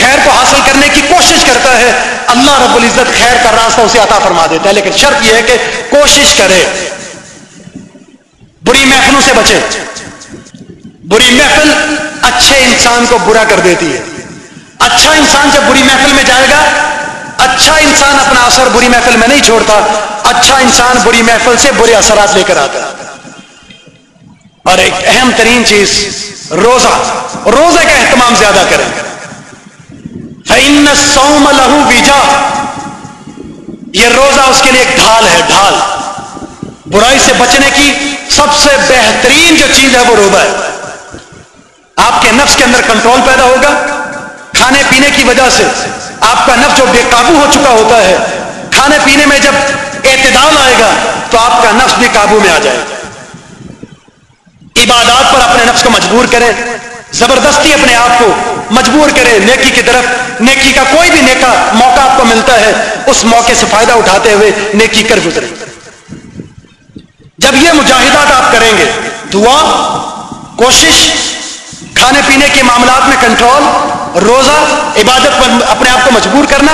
خیر کو حاصل کرنے کی کوشش کرتا ہے، اللہ رب العزت خیر کا راستہ اسے عطا فرما دیتا ہے۔ لیکن شرط یہ ہے کہ کوشش کرے۔ بری محفلوں سے بچے۔ بری محفل اچھے انسان کو برا کر دیتی ہے۔ اچھا انسان جب بری محفل میں جائے گا اچھا انسان اپنا اثر بری محفل میں نہیں چھوڑتا اچھا انسان بری محفل سے برے اثرات لے کر آتا اور ایک اہم ترین چیز، روزہ۔ روزے کا اہتمام زیادہ کریں۔ سوم لہو ویجا یہ روزہ اس کے لیے ایک ڈھال ہے، ڈھال۔ برائی سے بچنے کی سب سے بہترین جو چیز ہے وہ روزہ ہے۔ آپ کے نفس کے اندر کنٹرول پیدا ہوگا۔ کھانے پینے کی وجہ سے آپ کا نفس جو بے قابو ہو چکا ہوتا ہے، کھانے پینے میں جب اعتدال آئے گا تو آپ کا نفس بھی قابو میں آ جائے گا۔ عبادات پر اپنے نفس کو مجبور کریں، زبردستی اپنے آپ کو مجبور کرے نیکی کی طرف، نیکی کا کوئی بھی نیکا موقع آپ کو ملتا ہے، اس موقع سے فائدہ اٹھاتے ہوئے نیکی کر گزرے جب یہ مجاہدات آپ کریں گے، دعا، کوشش، کھانے پینے کے معاملات میں کنٹرول روزہ، عبادت پر اپنے آپ کو مجبور کرنا،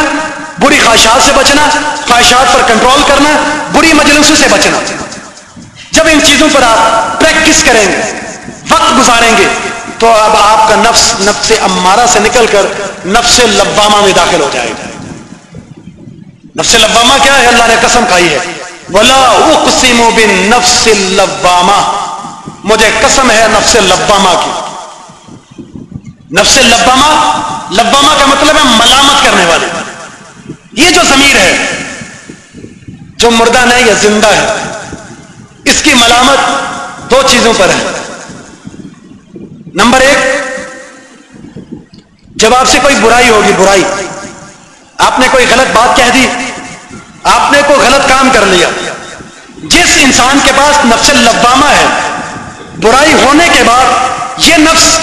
بری خواہشات سے بچنا، خواہشات پر کنٹرول کرنا، بری مجلسوں سے بچنا۔ جب ان چیزوں پر آپ پریکٹس کریں گے، وقت گزاریں گے، تو اب آپ کا نفس نفس امارہ سے نکل کر نفس لبامہ میں داخل ہو جائے گا۔ نفس لبامہ کیا ہے؟ اللہ نے قسم کھائی ہے۔ ولا اقسم بن نفس لبامہ مجھے قسم ہے نفس لبامہ کی۔ نفس لبامہ لبامہ کا مطلب ہے ملامت کرنے والے۔ یہ جو ضمیر ہے، جو مردہ نہیں یا زندہ ہے، اس کی ملامت دو چیزوں پر ہے۔ نمبر ایک، جب آپ سے کوئی برائی ہوگی، برائی۔ آپ نے کوئی غلط بات کہہ دی، آپ نے کوئی غلط کام کر لیا۔ جس انسان کے پاس نفس لبامہ ہے، برائی ہونے کے بعد یہ نفس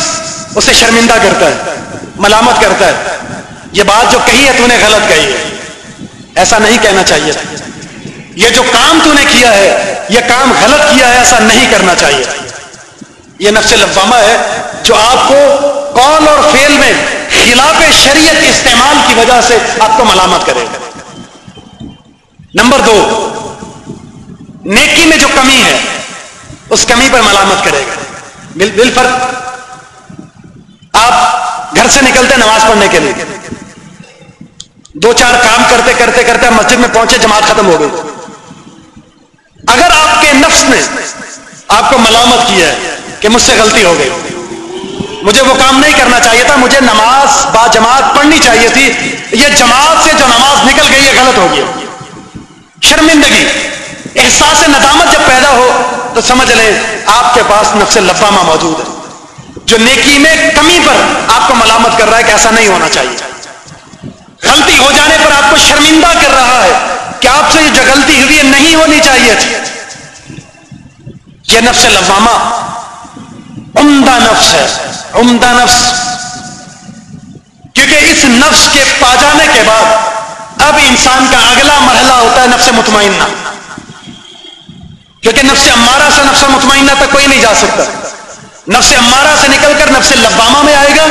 اسے شرمندہ کرتا ہے، ملامت کرتا ہے۔ یہ بات جو کہی ہے تو نے غلط کہی ہے۔ ایسا نہیں کہنا چاہیے۔ یہ جو کام تو نے کیا ہے، یہ کام غلط کیا ہے، ایسا نہیں کرنا چاہیے۔ یہ نفس لفامہ ہے جو آپ کو قول اور فیل میں خلاف شریعت استعمال کی وجہ سے آپ کو ملامت کرے۔ گا نمبر دو، نیکی میں جو کمی ہے، اس کمی پر ملامت کرے گا۔ بل بل فرق آپ گھر سے نکلتے نماز پڑھنے کے لیے۔ دو چار کام کرتے کرتے کرتے مسجد میں پہنچے، جماعت ختم ہو گئی۔ اگر آپ کے نفس نے آپ کو ملامت کیا ہے کہ مجھ سے غلطی ہو گئی، مجھے وہ کام نہیں کرنا چاہیے تھا، مجھے نماز با جماعت پڑھنی چاہیے تھی، یہ جماعت سے جو نماز نکل گئی، یہ غلط ہو گیا۔ شرمندگی، احساس ندامت جب پیدا ہو تو سمجھ لیں آپ کے پاس نفس لفامہ موجود ہے۔ جو نیکی میں کمی پر آپ کو ملامت کر رہا ہے کہ ایسا نہیں ہونا چاہیے۔ غلطی ہو جانے پر آپ کو شرمندہ کر رہا ہے کہ آپ سے جو غلطی ہوئی ہے نہیں ہونی چاہیے تھی۔ یہ نفس لفامہ عمدہ نفس ہے، عمدہ نفس۔ کیونکہ اس نفس کے پا جانے کے بعد اب انسان کا اگلا مرحلہ ہوتا ہے نفس مطمئنہ۔ کیونکہ نفس امارہ سے نفس مطمئنہ تک کوئی نہیں جا سکتا۔ نفس امارہ سے نکل کر نفس لبامہ میں آئے گا۔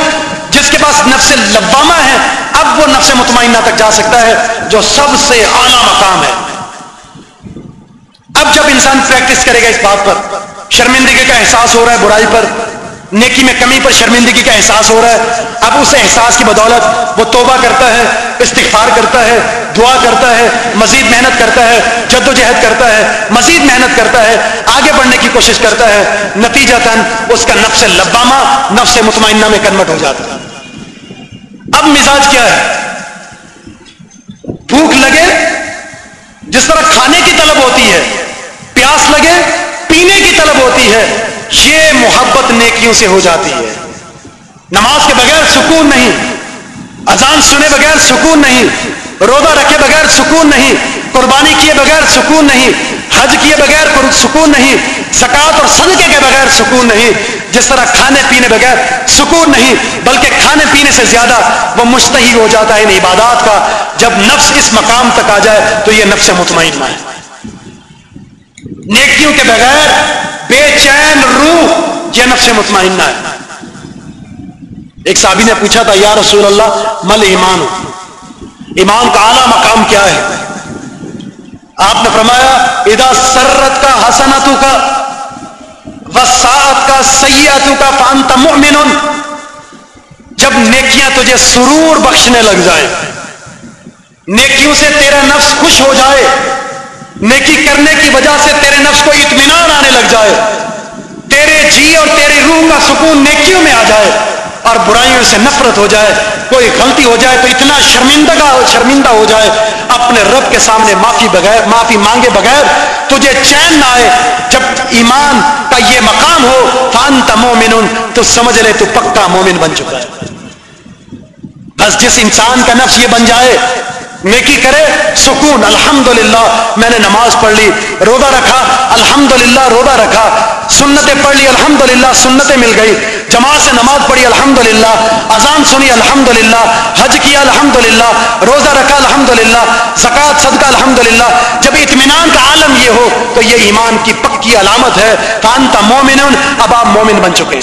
جس کے پاس نفس لبامہ ہے، اب وہ نفس مطمئنہ تک جا سکتا ہے، جو سب سے اعلیٰ مقام ہے۔ اب جب انسان پریکٹس کرے گا اس بات پر، شرمندگی کا احساس ہو رہا ہے برائی پر نیکی میں کمی پر شرمندگی کا احساس ہو رہا ہے۔ اب اس احساس کی بدولت وہ توبہ کرتا ہے، استغفار کرتا ہے، دعا کرتا ہے، مزید محنت کرتا ہے جد و جہد کرتا ہے، مزید محنت کرتا ہے، آگے بڑھنے کی کوشش کرتا ہے۔ نتیجہ تن اس کا نفس لبامہ، نفس مطمئنہ میں کنورٹ ہو جاتا ہے۔ اب مزاج کیا ہے؟ بھوک لگے، جس طرح کھانے کی طلب ہوتی ہے، پیاس لگے، پینے کی طلب ہوتی ہے یہ محبت نیکیوں سے ہو جاتی ہے۔ نماز کے بغیر سکون نہیں۔ اذان سنے بغیر سکون نہیں۔ روزہ رکھے بغیر سکون نہیں۔ قربانی کیے بغیر سکون نہیں۔ حج کیے بغیر سکون نہیں۔ زکات اور صدقے کے بغیر سکون نہیں۔ جس طرح کھانے پینے بغیر سکون نہیں، بلکہ کھانے پینے سے زیادہ وہ مشتحی ہو جاتا ہے ان عبادات کا۔ جب نفس اس مقام تک آ جائے تو یہ نفس مطمئنہ ہے۔ نیکیوں کے بغیر بے چین روح یہ نفس مطمئنہ ہے۔ ایک صحابی نے پوچھا تھا، یا رسول اللہ، مل ایمان؟ ایمان کا اعلیٰ مقام کیا ہے؟ آپ نے فرمایا ادا سرت کا حسنتوں کا وسعت کا سیاتوں کا فانتا مؤمن۔ جب نیکیاں تجھے سرور بخشنے لگ جائے نیکیوں سے تیرا نفس خوش ہو جائے نیکی کرنے کی وجہ سے تیرے نفس کو اطمینان آنے لگ جائے۔ تیرے جی اور تیری روح کا سکون نیکیوں میں آ جائے اور برائیوں سے نفرت ہو جائے۔ کوئی غلطی ہو جائے تو اتنا شرمندگا شرمندہ ہو جائے۔ اپنے رب کے سامنے معافی بغیر معافی مانگے بغیر تجھے چین نہ آئے۔ جب ایمان کا یہ مقام ہو فان مومن تو سمجھ لے تو پکا مومن بن چکا ہے۔ بس جس انسان کا نفس یہ بن جائے نیکی کرے، سکون، الحمدللہ، میں نے نماز پڑھ لی، روزہ رکھا، الحمدللہ، روزہ رکھا، سنتیں پڑھ لی، الحمدللہ، سنتیں مل گئی، جماعت سے نماز پڑھی، الحمدللہ، اذان سنی، الحمدللہ، حج کیا، الحمدللہ، روزہ رکھا، الحمدللہ زکات صدقہ، الحمدللہ، جب اطمینان کا عالم یہ ہو، تو یہ ایمان کی پکی علامت ہے کانتا مومن اب آپ مومن بن چکے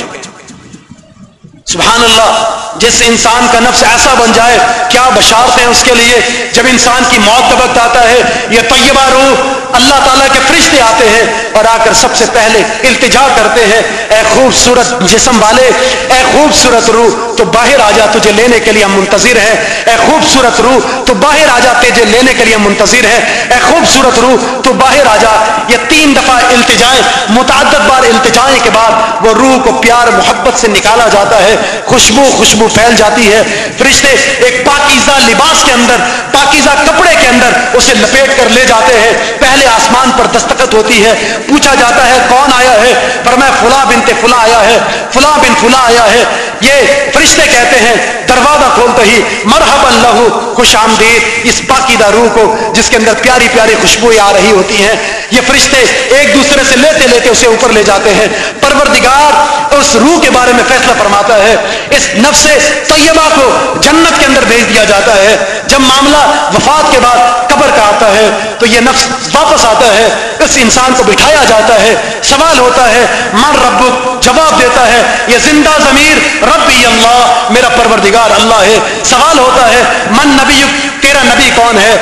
سبحان اللہ جس انسان کا نفس ایسا بن جائے، کیا بشارت ہیں اس کے لیے؟ جب انسان کی موت کا وقت آتا ہے، یہ طیبہ روح اللہ تعالیٰ کے فرشتے آتے ہیں اور آ کر سب سے پہلے التجا کرتے ہیں، اے خوبصورت جسم والے، اے خوبصورت روح، تو باہر آ جا، تجھے لینے کے لیے ہم منتظر ہیں۔ اے خوبصورت روح، تو باہر آ جا، تجھے لینے کے لیے ہم منتظر ہیں۔ اے خوبصورت روح، تو باہر آ جا، یہ تین دفعہ التجائیں، متعدد بار التجائیں کے بعد وہ روح کو پیار، محبت سے نکالا جاتا ہے۔ خوشبو خوشبو پھیل جاتی ہے۔ فرشتے ایک پاکیزہ لباس کے اندر، پاکیزہ کپڑے کے اندر اسے لپیٹ کر لے جاتے ہیں۔ پہلے آسمان پر دستخط ہوتی ہے، پوچھا جاتا ہے، کون آیا ہے؟ پر میں فلاں بنتے فلاں آیا ہے، فلاں بن فلاں آیا ہے۔ یہ فرشتے کہتے ہیں دروازہ کھولتے ہی مرحب اللہ خوش آمدید، اس پاکیدہ روح کو جس کے اندر پیاری پیاری خوشبوئیں آ رہی ہوتی ہیں، یہ فرشتے ایک دوسرے سے لیتے لیتے اسے اوپر لے جاتے ہیں۔ پروردگار اس روح کے بارے میں فیصلہ فرماتا ہے۔ اس نفس طیبہ کو جنت کے اندر بھیج دیا جاتا ہے۔ جب معاملہ وفات کے بعد قبر کا آتا ہے، تو یہ نفس واپس آتا ہے۔ اس انسان کو بٹھایا جاتا ہے۔ سوال ہوتا ہے من رب جواب دیتا ہے، یہ زندہ ضمیر ربی اللہ، میرا پروردگار۔ پروردگار اللہ ہے۔ سوال ہوتا ہے، من نبی، تیرا نبی کون ہے؟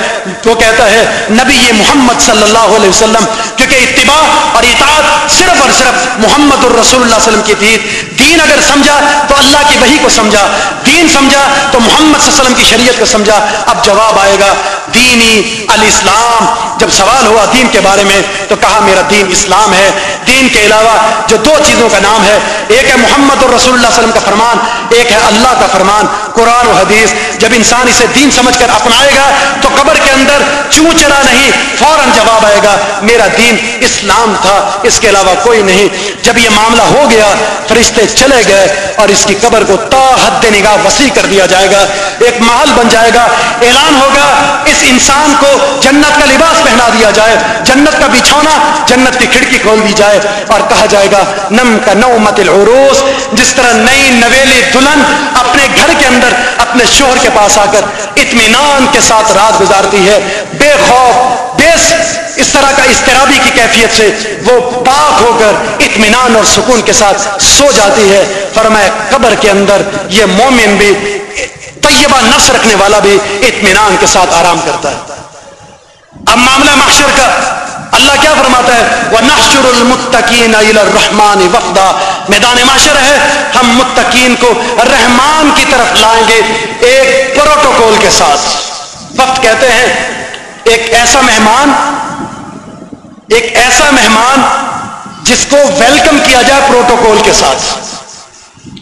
وہ کہتا ہے، نبی یہ محمد صلی اللہ علیہ وسلم، کیونکہ اتباع اور اطاعت صرف اور صرف محمد الرسول اللہ علیہ وسلم کی تھی۔ دین اگر سمجھا تو اللہ کی وحی کو سمجھا، دین سمجھا تو محمد صلی اللہ علیہ وسلم کی شریعت کو سمجھا۔ اب جواب آئے گا، دینی الاسلام۔ جب سوال ہوا دین کے بارے میں تو کہا، میرا دین اسلام ہے۔ دین کے علاوہ جو دو چیزوں کا نام ہے، ایک ہے محمد الرسول اللہ علیہ وسلم کا فرمان، ایک ہے اللہ کا فرمان، قرآن و حدیث۔ جب انسان اسے دین سمجھ کر اپنائے گا تو قبر کے اندر چوں چلا نہیں، فوراً جواب آئے گا، میرا دین اسلام تھا، اس کے علاوہ کوئی نہیں۔ جب یہ معاملہ ہو گیا، فرشتے چلے گئے اور اس کی قبر کو تا حد نگاہ وسیع کر دیا جائے گا۔ ایک محل بن جائے گا، اعلان ہوگا، اس انسان کو جنت کا لباس پہنا دیا جائے، جنت کا بچھونا، جنت کی کھڑکی کھول دی جائے۔ اور کہا جائے گا، نم کا نومت العروس، جس طرح نئی نویلی دلہن اپنے گھر کے اندر، اپنے شوہر کے پاس آ کر اطمینان کے ساتھ رات گزارتی ہے۔ بے خوف، بے اس طرح کا استرابی کی کیفیت سے وہ پاک ہو کر اطمینان اور سکون کے ساتھ سو جاتی ہے۔ فرمائے قبر کے اندر یہ مومن بھی، طیبہ نفس رکھنے والا بھی اطمینان کے ساتھ آرام کرتا ہے۔ اب معاملہ محشر کا اللہ کیا فرماتا ہے؟ وہ نحشر المتقین الرحمان وفدا میدان معاشر ہے، ہم متقین کو رحمان کی طرف لائیں گے ایک پروٹوکول کے ساتھ۔ وقت کہتے ہیں، ایک ایسا مہمان، ایک ایسا مہمان جس کو ویلکم کیا جائے پروٹوکول کے ساتھ۔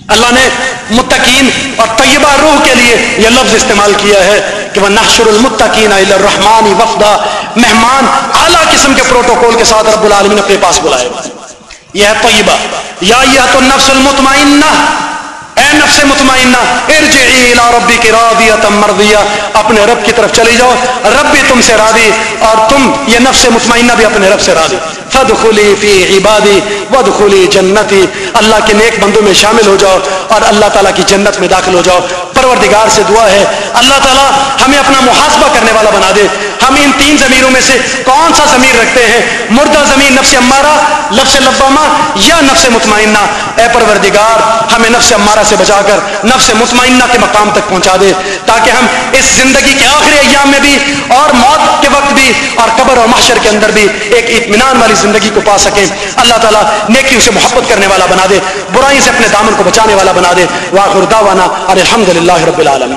اللہ نے متقین اور طیبہ روح کے لیے یہ لفظ استعمال کیا ہے کہ وہ نحشر المتقین الرحمان وفدا مہمان اعلیٰ قسم کے پروٹوکول کے ساتھ رب العالمین اپنے پاس بلائے یہ ہے طیبہ۔ یا یہ تو نفس المطمئنہ۔ اے نفس مطمئنہ، ارجعی الى ربی کی راضیتا مرضیہ اپنے رب کی طرف چلی جاؤ۔ رب بھی تم سے راضی اور تم یہ نفس مطمئنہ بھی اپنے رب سے راضی۔ فدخلی فی عبادی ودخلی جنتی۔ اللہ کے نیک بندوں میں شامل ہو جاؤ اور اللہ تعالیٰ کی جنت میں داخل ہو جاؤ۔ پروردگار سے دعا ہے۔ اللہ تعالیٰ ہمیں اپنا محاسبہ کرنے والا بنا دے۔ ہم ان تین ضمیروں میں سے کون سا ضمیر رکھتے ہیں؟ مردہ زمین نفس امارہ لفظ لبامہ یا نفس مطمئنہ؟ اے پروردگار، ہمیں نفس امارہ سے بچا کر، نفس مطمئنہ کے مقام تک پہنچا دے، تاکہ ہم اس زندگی کے آخری ایام میں بھی اور موت کے وقت بھی اور قبر اور محشر کے اندر بھی ایک اطمینان والی زندگی کو پا سکیں۔ اللہ تعالیٰ نیکیوں سے محبت کرنے والا بنا دے برائی سے اپنے دامن کو بچانے والا بنا دے۔ واخر دعوانا الحمد للہ رب العالمین۔